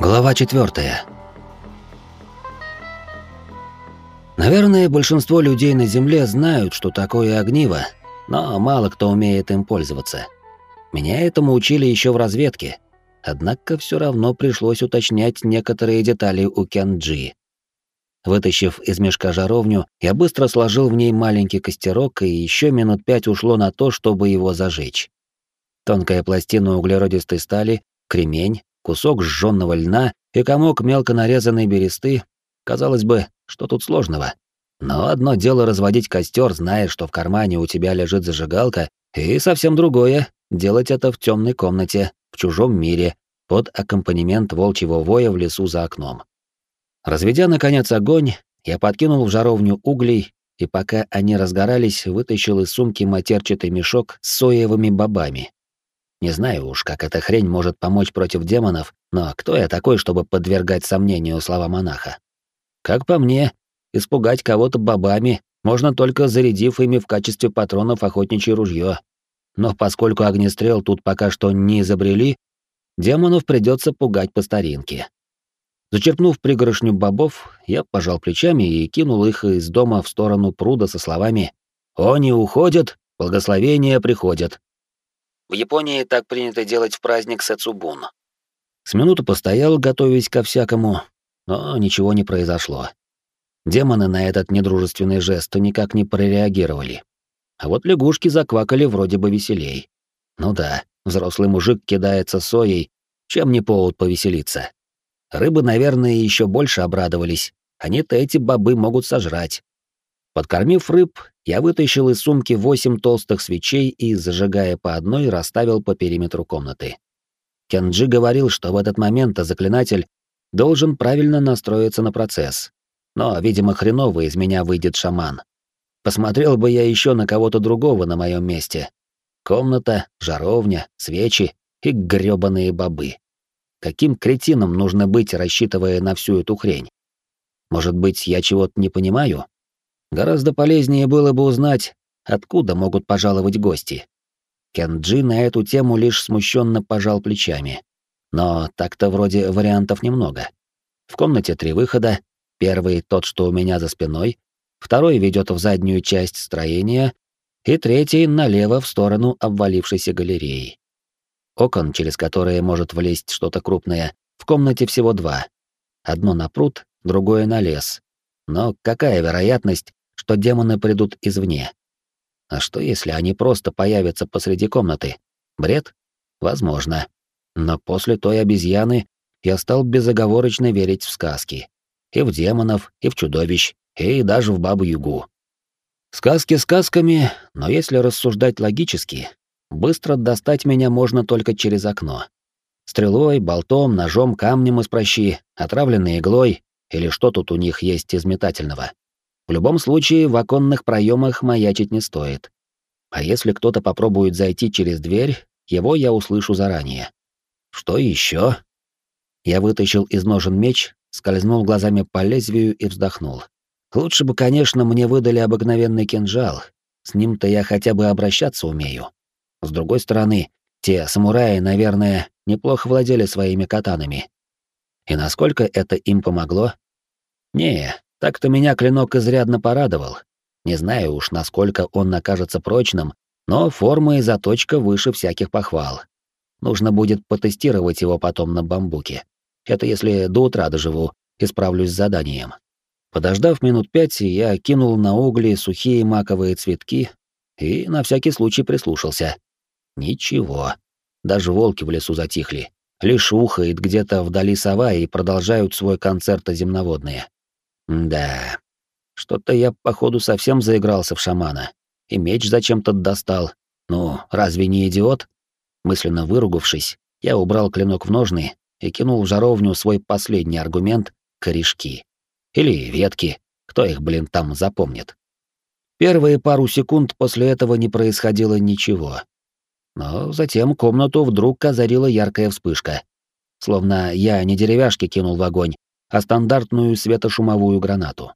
Глава четвертая. Наверное, большинство людей на Земле знают, что такое огниво, но мало кто умеет им пользоваться. Меня этому учили еще в разведке, однако все равно пришлось уточнять некоторые детали у Кенджи. Вытащив из мешка жаровню, я быстро сложил в ней маленький костерок, и еще минут пять ушло на то, чтобы его зажечь. Тонкая пластина углеродистой стали, кремень, кусок сжённого льна и комок мелко нарезанной бересты. Казалось бы, что тут сложного? Но одно дело разводить костер, зная, что в кармане у тебя лежит зажигалка, и совсем другое — делать это в темной комнате, в чужом мире, под аккомпанемент волчьего воя в лесу за окном. Разведя, наконец, огонь, я подкинул в жаровню углей, и пока они разгорались, вытащил из сумки матерчатый мешок с соевыми бобами. Не знаю уж, как эта хрень может помочь против демонов, но кто я такой, чтобы подвергать сомнению слова монаха? Как по мне, испугать кого-то бобами можно только зарядив ими в качестве патронов охотничье ружье. Но поскольку огнестрел тут пока что не изобрели, демонов придется пугать по старинке. Зачерпнув пригоршню бобов, я пожал плечами и кинул их из дома в сторону пруда со словами «Они уходят, благословения приходят». В Японии так принято делать в праздник Сэцубун. С минуту постоял, готовясь ко всякому, но ничего не произошло. Демоны на этот недружественный жест никак не прореагировали. А вот лягушки заквакали вроде бы веселей. Ну да, взрослый мужик кидается соей, чем не повод повеселиться. Рыбы, наверное, еще больше обрадовались. Они-то эти бобы могут сожрать. Подкормив рыб, я вытащил из сумки восемь толстых свечей и, зажигая по одной, расставил по периметру комнаты. Кенджи говорил, что в этот момент заклинатель должен правильно настроиться на процесс. Но, видимо, хреново из меня выйдет шаман. Посмотрел бы я еще на кого-то другого на моем месте. Комната, жаровня, свечи и грёбаные бобы. Каким кретином нужно быть, рассчитывая на всю эту хрень? Может быть, я чего-то не понимаю? Гораздо полезнее было бы узнать, откуда могут пожаловать гости. Кенджи на эту тему лишь смущенно пожал плечами. Но так-то вроде вариантов немного. В комнате три выхода. Первый — тот, что у меня за спиной. Второй ведет в заднюю часть строения. И третий — налево в сторону обвалившейся галереи. Окон, через которые может влезть что-то крупное, в комнате всего два. Одно на пруд, другое на лес. Но какая вероятность, что демоны придут извне. А что если они просто появятся посреди комнаты? Бред? Возможно. Но после той обезьяны я стал безоговорочно верить в сказки. И в демонов, и в чудовищ, и даже в Бабу-Ягу. Сказки сказками, но если рассуждать логически, быстро достать меня можно только через окно. Стрелой, болтом, ножом, камнем из прощи, отравленной иглой, или что тут у них есть из метательного. В любом случае, в оконных проемах маячить не стоит. А если кто-то попробует зайти через дверь, его я услышу заранее. Что еще? Я вытащил из ножен меч, скользнул глазами по лезвию и вздохнул. Лучше бы, конечно, мне выдали обыкновенный кинжал. С ним-то я хотя бы обращаться умею. С другой стороны, те самураи, наверное, неплохо владели своими катанами. И насколько это им помогло? Не, так-то меня клинок изрядно порадовал. Не знаю уж, насколько он окажется прочным, но форма и заточка выше всяких похвал. Нужно будет потестировать его потом на бамбуке. Это если до утра доживу и справлюсь с заданием. Подождав минут пять, я кинул на угли сухие маковые цветки и на всякий случай прислушался. Ничего. Даже волки в лесу затихли. Лишь ухает где-то вдали сова и продолжают свой концерт земноводные. Да, что-то я, походу, совсем заигрался в шамана. И меч зачем-то достал. Ну, разве не идиот? Мысленно выругавшись, я убрал клинок в ножны и кинул в жаровню свой последний аргумент — корешки. Или ветки, кто их, блин, там запомнит. Первые пару секунд после этого не происходило ничего. Но затем комнату вдруг озарила яркая вспышка. Словно я не деревяшки кинул в огонь, а стандартную светошумовую гранату.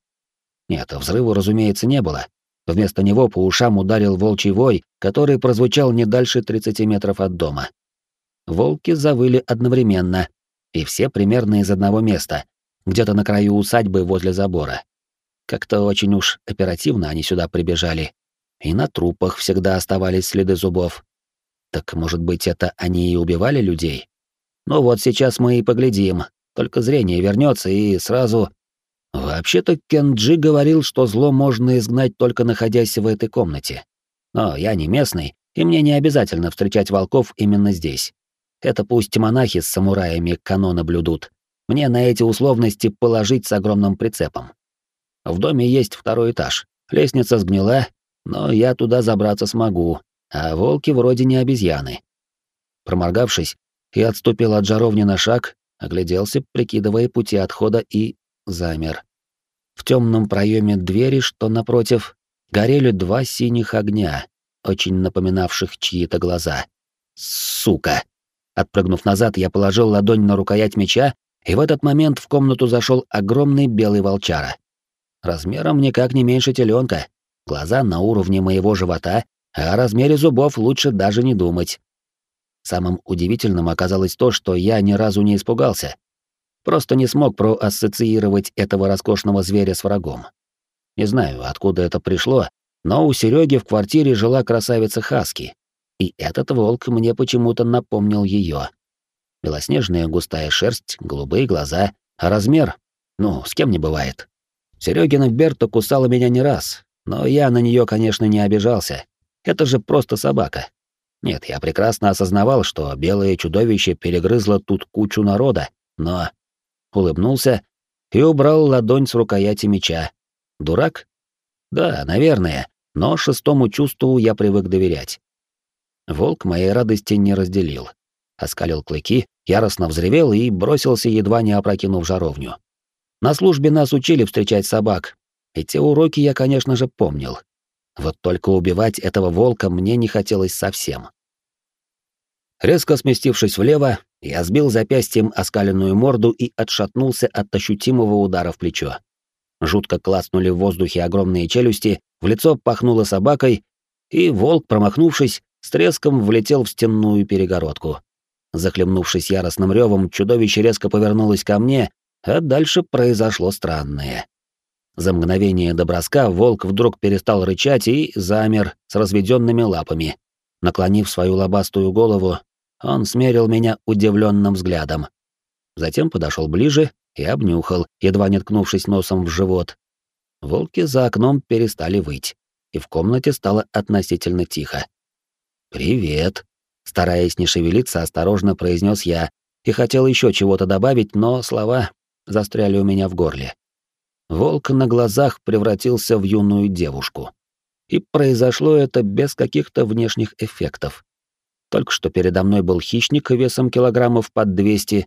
Нет, взрыва, разумеется, не было. Вместо него по ушам ударил волчий вой, который прозвучал не дальше 30 метров от дома. Волки завыли одновременно, И все примерно из одного места, где-то на краю усадьбы возле забора. Как-то очень уж оперативно они сюда прибежали. И на трупах всегда оставались следы зубов. Так, может быть, это они и убивали людей? Ну вот сейчас мы и поглядим. Только зрение вернется и сразу... Вообще-то Кенджи говорил, что зло можно изгнать только находясь в этой комнате. Но я не местный, и мне не обязательно встречать волков именно здесь. Это пусть монахи с самураями канона блюдут. Мне на эти условности положить с огромным прицепом. В доме есть второй этаж. Лестница сгнила, но я туда забраться смогу, а волки вроде не обезьяны. Проморгавшись, я отступил от жаровни на шаг, огляделся, прикидывая пути отхода и замер. В темном проеме двери, что напротив, горели два синих огня, очень напоминавших чьи-то глаза. Сука! Отпрыгнув назад, я положил ладонь на рукоять меча, и в этот момент в комнату зашел огромный белый волчара. Размером никак не меньше теленка, глаза на уровне моего живота, а о размере зубов лучше даже не думать. Самым удивительным оказалось то, что я ни разу не испугался. Просто не смог проассоциировать этого роскошного зверя с врагом. Не знаю, откуда это пришло, но у Сереги в квартире жила красавица Хаски, и этот волк мне почему-то напомнил ее. Белоснежная густая шерсть, голубые глаза, а размер, ну, с кем не бывает. Серегина Берта кусала меня не раз, но я на нее, конечно, не обижался. Это же просто собака. Нет, я прекрасно осознавал, что белое чудовище перегрызло тут кучу народа, но... Улыбнулся и убрал ладонь с рукояти меча. Дурак? Да, наверное, но шестому чувству я привык доверять. Волк моей радости не разделил. Оскалил клыки, яростно взревел и бросился, едва не опрокинув жаровню. На службе нас учили встречать собак, и те уроки я, конечно же, помнил. Вот только убивать этого волка мне не хотелось совсем. Резко сместившись влево, я сбил запястьем оскаленную морду и отшатнулся от ощутимого удара в плечо. Жутко клацнули в воздухе огромные челюсти, в лицо пахнуло собакой, и волк, промахнувшись, с треском влетел в стенную перегородку. Захлебнувшись яростным ревом, чудовище резко повернулось ко мне, а дальше произошло странное. За мгновение до броска волк вдруг перестал рычать и замер с разведенными лапами. Наклонив свою лобастую голову, он смерил меня удивленным взглядом. Затем подошел ближе и обнюхал, едва не ткнувшись носом в живот. Волки за окном перестали выть, и в комнате стало относительно тихо. «Привет», — стараясь не шевелиться, осторожно произнес я, и хотел еще чего-то добавить, но слова застряли у меня в горле. Волк на глазах превратился в юную девушку. И произошло это без каких-то внешних эффектов. Только что передо мной был хищник весом килограммов под 200,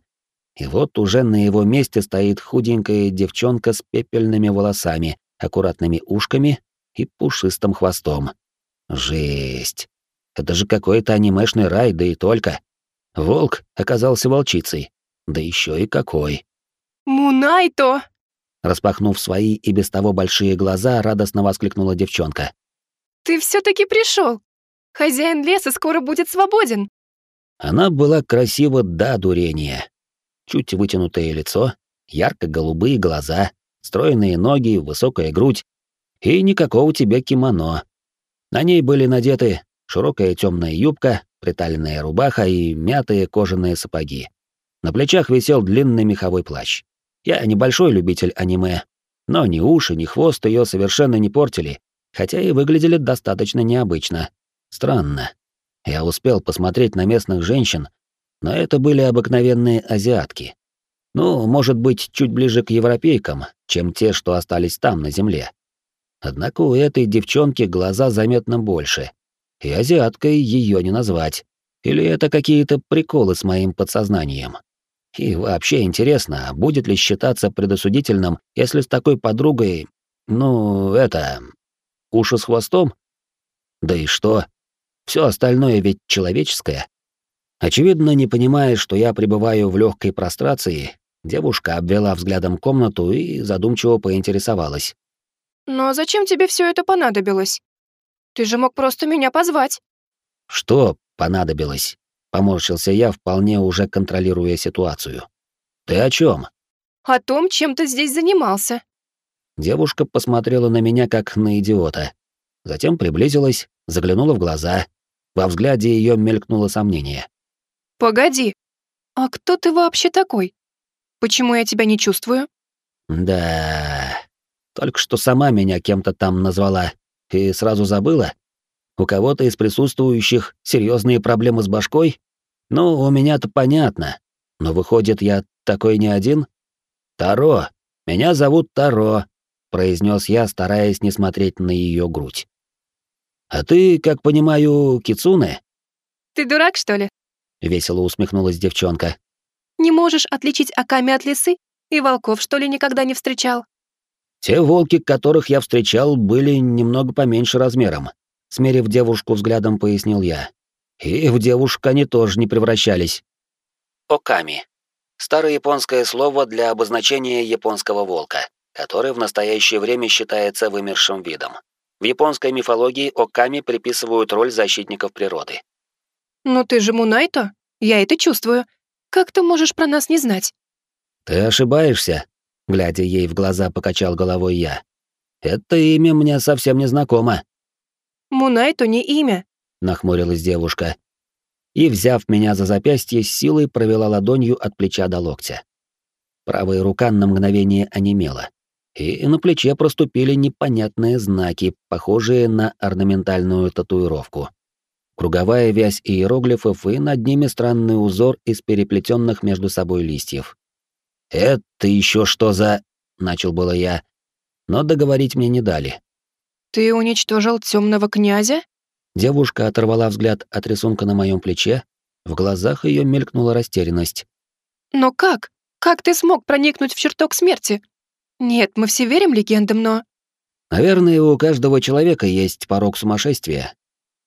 и вот уже на его месте стоит худенькая девчонка с пепельными волосами, аккуратными ушками и пушистым хвостом. Жесть. Это же какой-то анимешный рай, да и только. Волк оказался волчицей. Да еще и какой. «Мунайто!» Распахнув свои и без того большие глаза, радостно воскликнула девчонка. «Ты все-таки пришел! Хозяин леса скоро будет свободен!» Она была красива до дурения. Чуть вытянутое лицо, ярко-голубые глаза, стройные ноги, высокая грудь и никакого тебе кимоно. На ней были надеты широкая темная юбка, приталенная рубаха и мятые кожаные сапоги. На плечах висел длинный меховой плащ. Я небольшой любитель аниме, но ни уши, ни хвост ее совершенно не портили, хотя и выглядели достаточно необычно. Странно. Я успел посмотреть на местных женщин, но это были обыкновенные азиатки. Ну, может быть, чуть ближе к европейкам, чем те, что остались там, на земле. Однако у этой девчонки глаза заметно больше, и азиаткой ее не назвать. Или это какие-то приколы с моим подсознанием? И вообще интересно, будет ли считаться предосудительным, если с такой подругой, ну, это, уши с хвостом? Да и что? Все остальное ведь человеческое. Очевидно, не понимая, что я пребываю в легкой прострации, девушка обвела взглядом комнату и задумчиво поинтересовалась. «Но зачем тебе все это понадобилось? Ты же мог просто меня позвать». «Что понадобилось?» Поморщился я, вполне уже контролируя ситуацию. Ты о чем? О том, чем ты здесь занимался. Девушка посмотрела на меня как на идиота. Затем приблизилась, заглянула в глаза. Во взгляде ее мелькнуло сомнение. Погоди. А кто ты вообще такой? Почему я тебя не чувствую? Да. Только что сама меня кем-то там назвала и сразу забыла. У кого-то из присутствующих серьезные проблемы с башкой? Ну, у меня-то понятно. Но выходит, я такой не один? Таро. Меня зовут Таро, произнес я, стараясь не смотреть на ее грудь. А ты, как понимаю, кицуне? Ты дурак, что ли? весело усмехнулась девчонка. Не можешь отличить Аками от лисы? И волков, что ли, никогда не встречал? Те волки, которых я встречал, были немного поменьше размером. Смерив девушку взглядом, пояснил я. И в девушек они тоже не превращались. Оками. Старое японское слово для обозначения японского волка, который в настоящее время считается вымершим видом. В японской мифологии оками приписывают роль защитников природы. «Но ты же Мунайто? Я это чувствую. Как ты можешь про нас не знать?» «Ты ошибаешься», — глядя ей в глаза, покачал головой я. «Это имя мне совсем не знакомо». «Мунайто не имя», — нахмурилась девушка. И, взяв меня за запястье, с силой провела ладонью от плеча до локтя. Правая рука на мгновение онемела, и на плече проступили непонятные знаки, похожие на орнаментальную татуировку круговая вязь иероглифов и над ними странный узор из переплетенных между собой листьев. «Это еще что за...» — начал было я, но договорить мне не дали. «Ты уничтожил темного князя?» Девушка оторвала взгляд от рисунка на моем плече, в глазах ее мелькнула растерянность. «Но как? Как ты смог проникнуть в чертог смерти? Нет, мы все верим легендам, но...» Наверное, у каждого человека есть порог сумасшествия,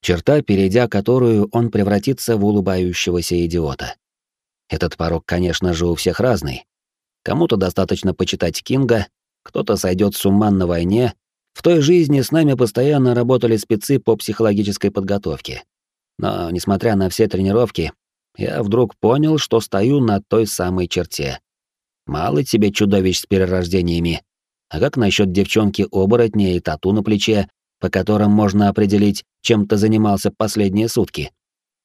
черта, перейдя которую он превратится в улыбающегося идиота. Этот порог, конечно же, у всех разный. Кому-то достаточно почитать Кинга, кто-то сойдет с ума на войне. В той жизни с нами постоянно работали спецы по психологической подготовке. Но, несмотря на все тренировки, я вдруг понял, что стою на той самой черте. Мало тебе чудовищ с перерождениями. А как насчет девчонки-оборотня и тату на плече, по которым можно определить, чем ты занимался последние сутки.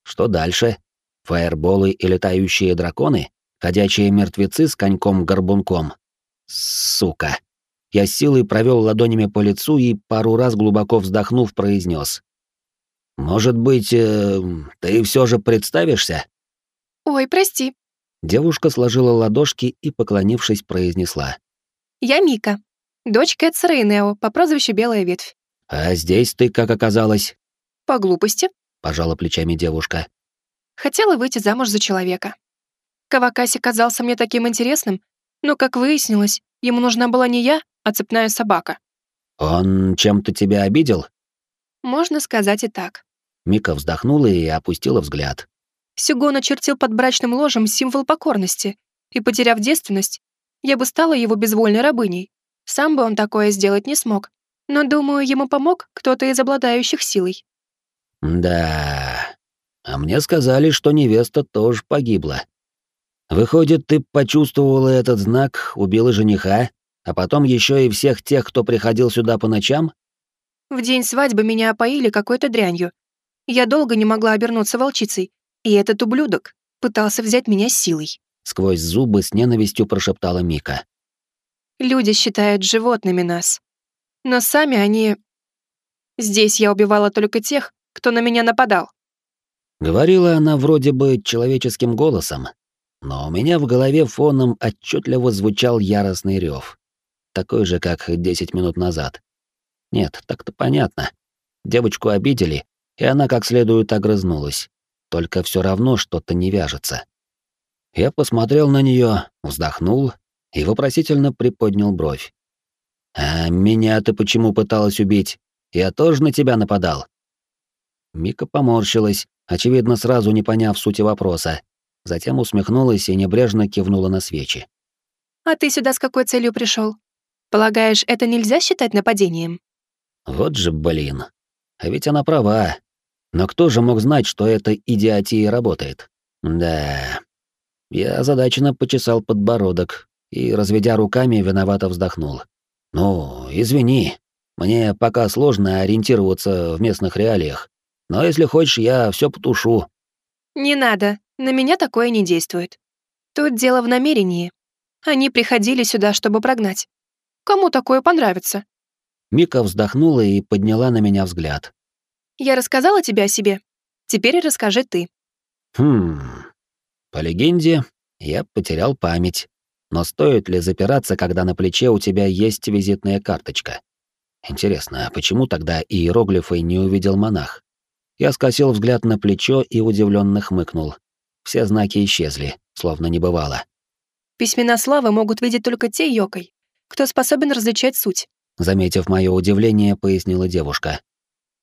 Что дальше? Фаерболы и летающие драконы? Ходячие мертвецы с коньком-горбунком? Сука. Я силой провел ладонями по лицу и, пару раз глубоко вздохнув, произнес: «Может быть, э, ты все же представишься?» «Ой, прости». Девушка сложила ладошки и, поклонившись, произнесла. «Я Мика, дочка Эцерейнео по прозвищу Белая Ветвь. «А здесь ты как оказалась?» «По глупости», — пожала плечами девушка. «Хотела выйти замуж за человека. Кавакаси казался мне таким интересным, но, как выяснилось, ему нужна была не я, а цепная собака». «Он чем-то тебя обидел?» «Можно сказать и так». Мика вздохнула и опустила взгляд. Сюгон очертил под брачным ложем символ покорности, и, потеряв девственность, я бы стала его безвольной рабыней. Сам бы он такое сделать не смог но, думаю, ему помог кто-то из обладающих силой». «Да, а мне сказали, что невеста тоже погибла. Выходит, ты почувствовала этот знак, убила жениха, а потом еще и всех тех, кто приходил сюда по ночам?» «В день свадьбы меня опоили какой-то дрянью. Я долго не могла обернуться волчицей, и этот ублюдок пытался взять меня силой». Сквозь зубы с ненавистью прошептала Мика. «Люди считают животными нас, но сами они... Здесь я убивала только тех, кто на меня нападал. Говорила она вроде бы человеческим голосом, но у меня в голове фоном отчетливо звучал яростный рев, такой же, как 10 минут назад. Нет, так-то понятно. Девочку обидели, и она как следует огрызнулась. Только все равно что-то не вяжется. Я посмотрел на нее, вздохнул и вопросительно приподнял бровь. «А меня ты почему пыталась убить? Я тоже на тебя нападал?» Мика поморщилась, очевидно, сразу не поняв сути вопроса. Затем усмехнулась и небрежно кивнула на свечи. «А ты сюда с какой целью пришел? Полагаешь, это нельзя считать нападением?» Вот же блин. А ведь она права. Но кто же мог знать, что это идиотия работает? Да. Я озадаченно почесал подбородок и, разведя руками, виновато вздохнул. «Ну, извини, мне пока сложно ориентироваться в местных реалиях, но если хочешь, я все потушу». «Не надо, на меня такое не действует. Тут дело в намерении. Они приходили сюда, чтобы прогнать. Кому такое понравится?» Мика вздохнула и подняла на меня взгляд. «Я рассказала тебе о себе. Теперь расскажи ты». «Хм... По легенде, я потерял память. Но стоит ли запираться, когда на плече у тебя есть визитная карточка? Интересно, а почему тогда иероглифы не увидел монах? Я скосил взгляд на плечо и удивленно хмыкнул. Все знаки исчезли, словно не бывало. Письмена славы могут видеть только те йокой, кто способен различать суть. Заметив мое удивление, пояснила девушка.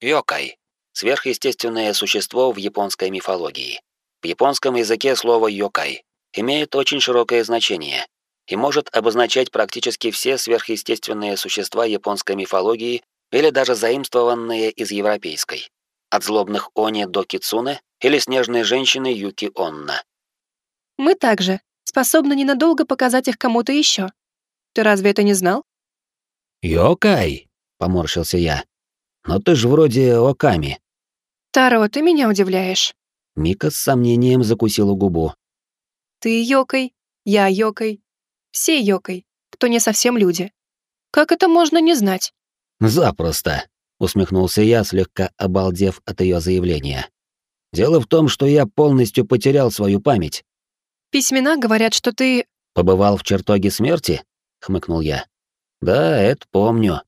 Йокай — сверхъестественное существо в японской мифологии. В японском языке слово «йокай» имеет очень широкое значение и может обозначать практически все сверхъестественные существа японской мифологии или даже заимствованные из европейской. От злобных они до кицуне или снежной женщины Юки Онна. Мы также способны ненадолго показать их кому-то еще. Ты разве это не знал? «Йокай!» — поморщился я. «Но ты ж вроде Оками». «Таро, ты меня удивляешь». Мика с сомнением закусила губу. «Ты Йокой, я Йокой, все Йокой, кто не совсем люди. Как это можно не знать?» «Запросто», — усмехнулся я, слегка обалдев от ее заявления. «Дело в том, что я полностью потерял свою память». «Письмена говорят, что ты...» «Побывал в чертоге смерти?» — хмыкнул я. «Да, это помню.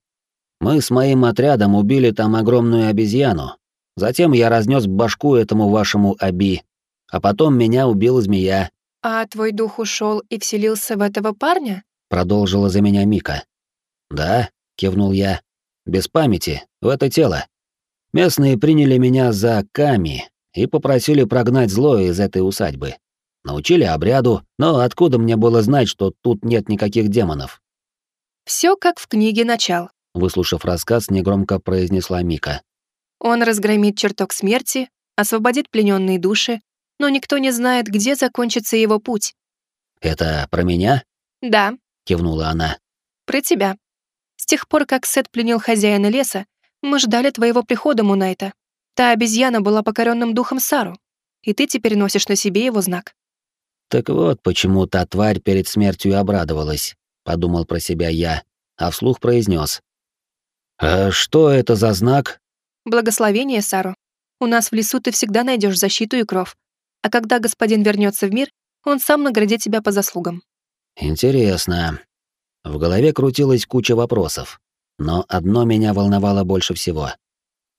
Мы с моим отрядом убили там огромную обезьяну. Затем я разнес башку этому вашему Аби. А потом меня убила змея». «А твой дух ушел и вселился в этого парня?» — продолжила за меня Мика. «Да», — кивнул я, — «без памяти, в это тело. Местные приняли меня за Ками и попросили прогнать зло из этой усадьбы. Научили обряду, но откуда мне было знать, что тут нет никаких демонов? Все как в книге «Начал», — выслушав рассказ, негромко произнесла Мика. «Он разгромит чертог смерти, освободит плененные души, но никто не знает, где закончится его путь». «Это про меня?» «Да», — кивнула она. «Про тебя. С тех пор, как Сет пленил хозяина леса, мы ждали твоего прихода, Мунайта. Та обезьяна была покоренным духом Сару, и ты теперь носишь на себе его знак». Так вот, почему та тварь перед смертью обрадовалась подумал про себя я, а вслух произнес: «А что это за знак?» «Благословение, Сару. У нас в лесу ты всегда найдешь защиту и кров. А когда господин вернется в мир, он сам наградит тебя по заслугам». «Интересно». В голове крутилась куча вопросов, но одно меня волновало больше всего.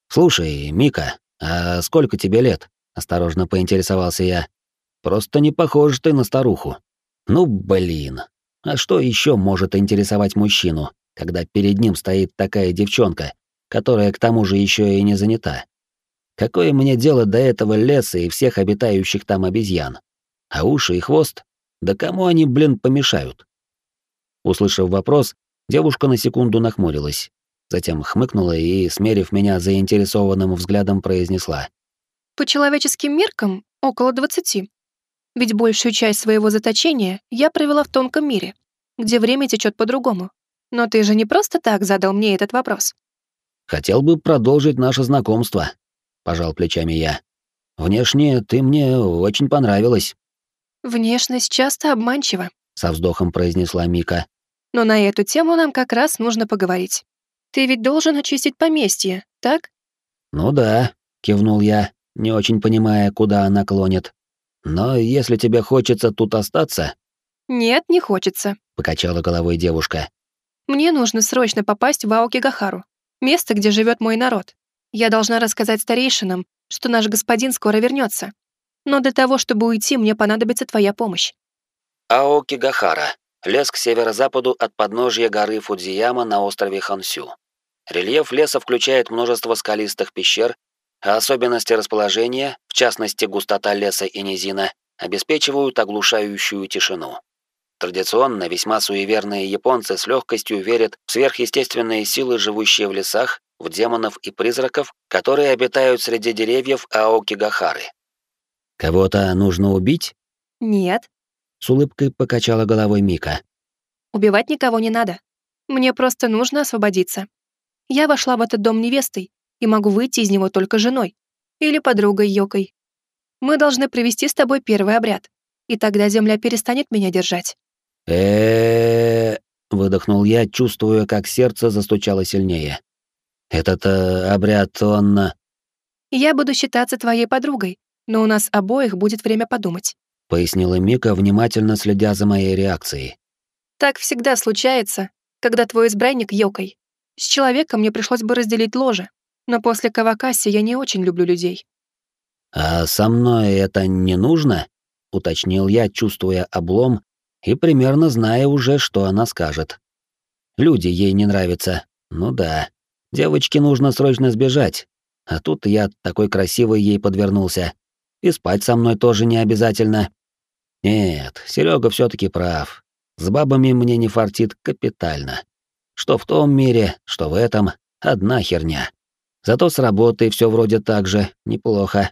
«Слушай, Мика, а сколько тебе лет?» — осторожно поинтересовался я. «Просто не похож ты на старуху». «Ну, блин, а что еще может интересовать мужчину, когда перед ним стоит такая девчонка, которая к тому же еще и не занята? Какое мне дело до этого леса и всех обитающих там обезьян? А уши и хвост? Да кому они, блин, помешают? Услышав вопрос, девушка на секунду нахмурилась, затем хмыкнула и, смерив меня заинтересованным взглядом, произнесла. «По человеческим меркам около двадцати. Ведь большую часть своего заточения я провела в тонком мире, где время течет по-другому. Но ты же не просто так задал мне этот вопрос. Хотел бы продолжить наше знакомство, пожал плечами я. Внешне ты мне очень понравилась. Внешность часто обманчива, со вздохом произнесла Мика. Но на эту тему нам как раз нужно поговорить. Ты ведь должен очистить поместье, так? Ну да, кивнул я, не очень понимая, куда она клонит. Но если тебе хочется тут остаться...» «Нет, не хочется», — покачала головой девушка. «Мне нужно срочно попасть в Аокигахару, место, где живет мой народ. Я должна рассказать старейшинам, что наш господин скоро вернется. Но для того, чтобы уйти, мне понадобится твоя помощь». Аокигахара — лес к северо-западу от подножья горы Фудзияма на острове Хансю. Рельеф леса включает множество скалистых пещер а особенности расположения, в частности густота леса и низина, обеспечивают оглушающую тишину. Традиционно весьма суеверные японцы с легкостью верят в сверхъестественные силы, живущие в лесах, в демонов и призраков, которые обитают среди деревьев Аокигахары. «Кого-то нужно убить?» «Нет». с улыбкой покачала головой Мика. Убивать никого не надо. Мне просто нужно освободиться. Я вошла в этот дом невестой и могу выйти из него только женой или подругой Йокой. Мы должны провести с тобой первый обряд, и тогда земля перестанет меня держать. э выдохнул я, чувствуя, как сердце застучало сильнее. Этот э, обряд, он... Э, я буду считаться твоей подругой, но у нас обоих будет время подумать», — пояснила Мика, внимательно следя за моей реакцией. «Так всегда случается, когда твой избранник Йокой. С человеком мне пришлось бы разделить ложе, но после Кавакаси я не очень люблю людей». «А со мной это не нужно?» — уточнил я, чувствуя облом и примерно зная уже, что она скажет. «Люди ей не нравятся. Ну да. Девочке нужно срочно сбежать, а тут я такой красивый ей подвернулся. И спать со мной тоже не обязательно. Нет, Серега все таки прав. С бабами мне не фартит капитально. Что в том мире, что в этом, одна херня. Зато с работой все вроде так же, неплохо.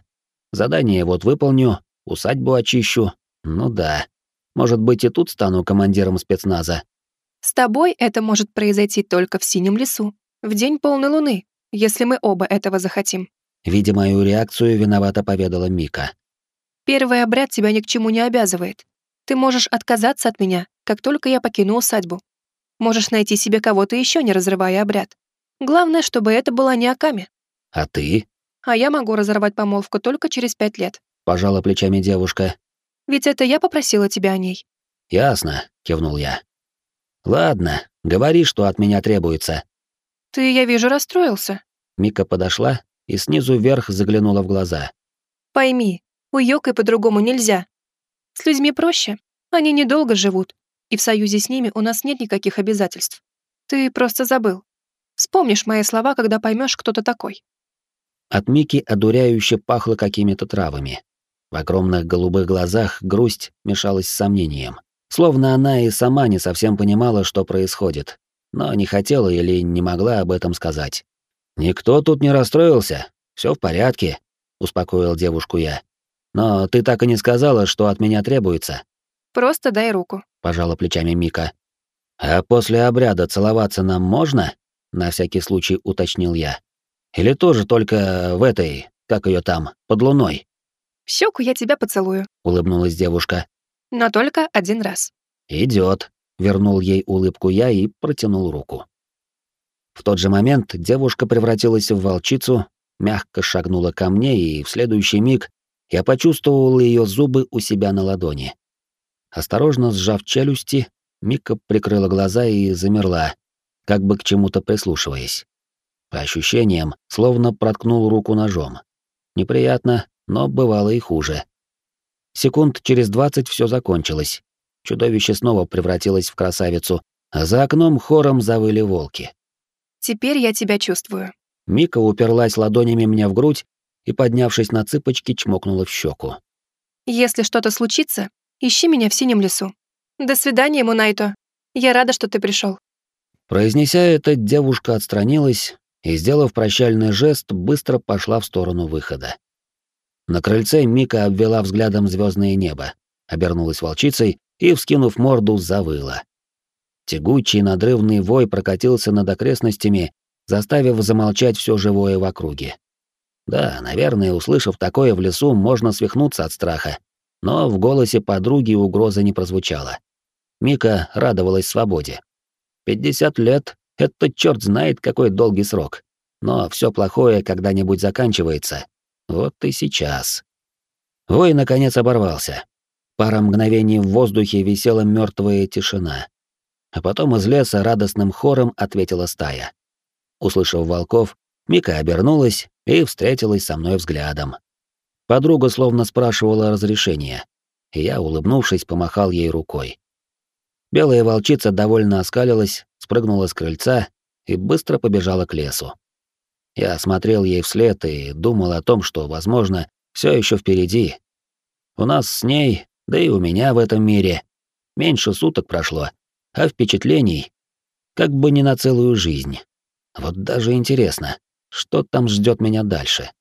Задание вот выполню, усадьбу очищу. Ну да. Может быть, и тут стану командиром спецназа. С тобой это может произойти только в синем лесу, в день полной луны, если мы оба этого захотим». Видя мою реакцию, виновато поведала Мика. «Первый обряд тебя ни к чему не обязывает. Ты можешь отказаться от меня, как только я покину усадьбу. Можешь найти себе кого-то еще, не разрывая обряд. Главное, чтобы это была не Аками». «А ты?» «А я могу разорвать помолвку только через пять лет», — пожала плечами девушка. «Ведь это я попросила тебя о ней». «Ясно», — кивнул я. «Ладно, говори, что от меня требуется». «Ты, я вижу, расстроился». Мика подошла и снизу вверх заглянула в глаза. «Пойми, у Йокой по-другому нельзя. С людьми проще, они недолго живут, и в союзе с ними у нас нет никаких обязательств. Ты просто забыл. Вспомнишь мои слова, когда поймешь, кто ты такой». От Мики одуряюще пахло какими-то травами. В огромных голубых глазах грусть мешалась с сомнением. Словно она и сама не совсем понимала, что происходит, но не хотела или не могла об этом сказать. «Никто тут не расстроился, все в порядке», — успокоил девушку я. «Но ты так и не сказала, что от меня требуется». «Просто дай руку», — пожала плечами Мика. «А после обряда целоваться нам можно?» — на всякий случай уточнил я. «Или тоже только в этой, как ее там, под луной?» «В щеку я тебя поцелую», — улыбнулась девушка. «Но только один раз». Идет. Вернул ей улыбку я и протянул руку. В тот же момент девушка превратилась в волчицу, мягко шагнула ко мне, и в следующий миг я почувствовал ее зубы у себя на ладони. Осторожно сжав челюсти, Мика прикрыла глаза и замерла, как бы к чему-то прислушиваясь. По ощущениям, словно проткнул руку ножом. Неприятно, но бывало и хуже. Секунд через двадцать все закончилось, Чудовище снова превратилось в красавицу, а за окном хором завыли волки. «Теперь я тебя чувствую». Мика уперлась ладонями мне в грудь и, поднявшись на цыпочки, чмокнула в щеку. «Если что-то случится, ищи меня в синем лесу. До свидания, Мунайто. Я рада, что ты пришел. Произнеся это, девушка отстранилась и, сделав прощальный жест, быстро пошла в сторону выхода. На крыльце Мика обвела взглядом звездное небо, обернулась волчицей и, вскинув морду, завыла. Тягучий надрывный вой прокатился над окрестностями, заставив замолчать все живое в округе. Да, наверное, услышав такое в лесу, можно свихнуться от страха, но в голосе подруги угроза не прозвучала. Мика радовалась свободе. Пятьдесят лет — это черт знает какой долгий срок. Но все плохое когда-нибудь заканчивается. Вот и сейчас. Вой, наконец, оборвался. Пара мгновений в воздухе висела мертвая тишина. А потом из леса радостным хором ответила стая. Услышав волков, Мика обернулась и встретилась со мной взглядом. Подруга словно спрашивала разрешения, я, улыбнувшись, помахал ей рукой. Белая волчица довольно оскалилась, спрыгнула с крыльца и быстро побежала к лесу. Я смотрел ей вслед и думал о том, что, возможно, все еще впереди. У нас с ней да и у меня в этом мире. Меньше суток прошло, а впечатлений как бы не на целую жизнь. Вот даже интересно, что там ждет меня дальше.